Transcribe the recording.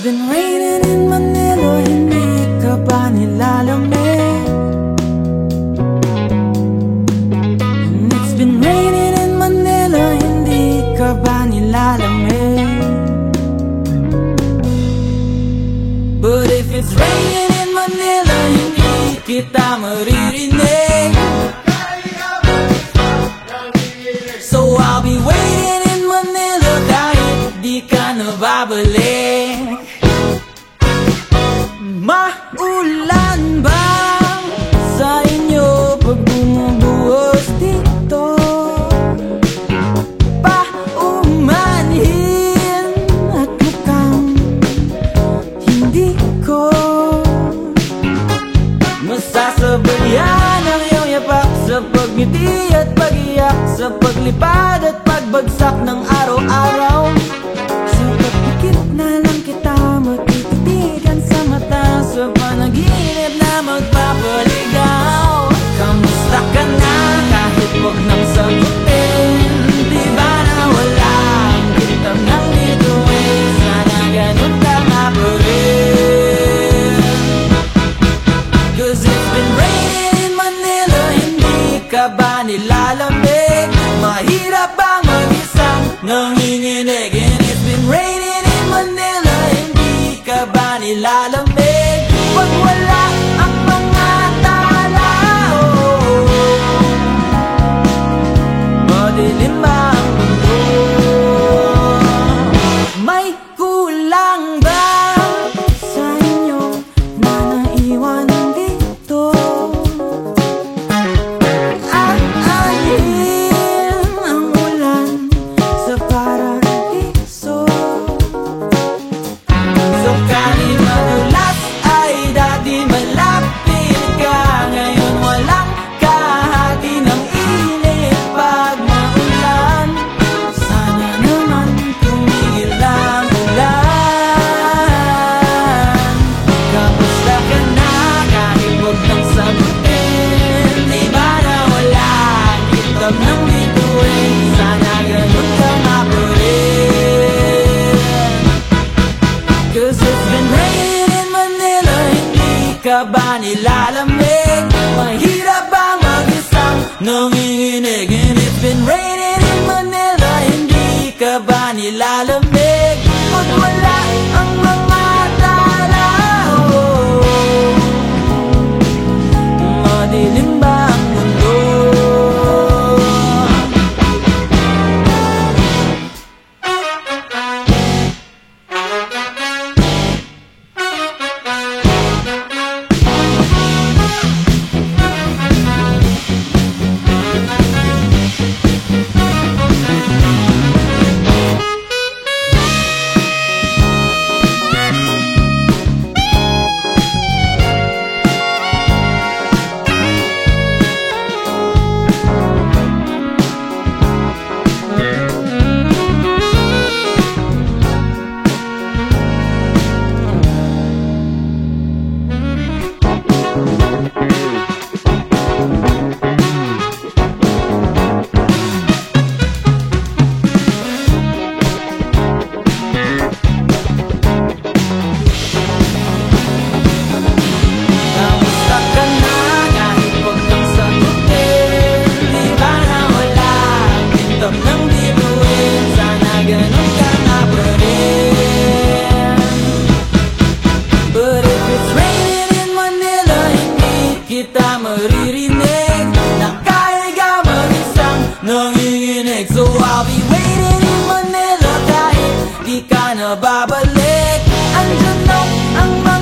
it's been raining in Manila Hindi ka ba nilalamig? And it's been raining in Manila Hindi ka ba nilalamig? But if it's raining in Manila Hindi kita maririnig So I'll be waiting in Manila kahit di ka na babalik Maulan ba sa inyo pag bumubuhos dito? Paumanhin at mukhang hindi ko Masasabayan ang iyong yapak Sa pagngiti at pagiyak Sa paglipad at pagbagsak ng araw-araw ka nga nanginginig? And it's been raining in Manila Hindi ka ba nilalamig? Nanginginig So I'll be waiting in Manila kahit di ka na babalik. Andyan na ang mga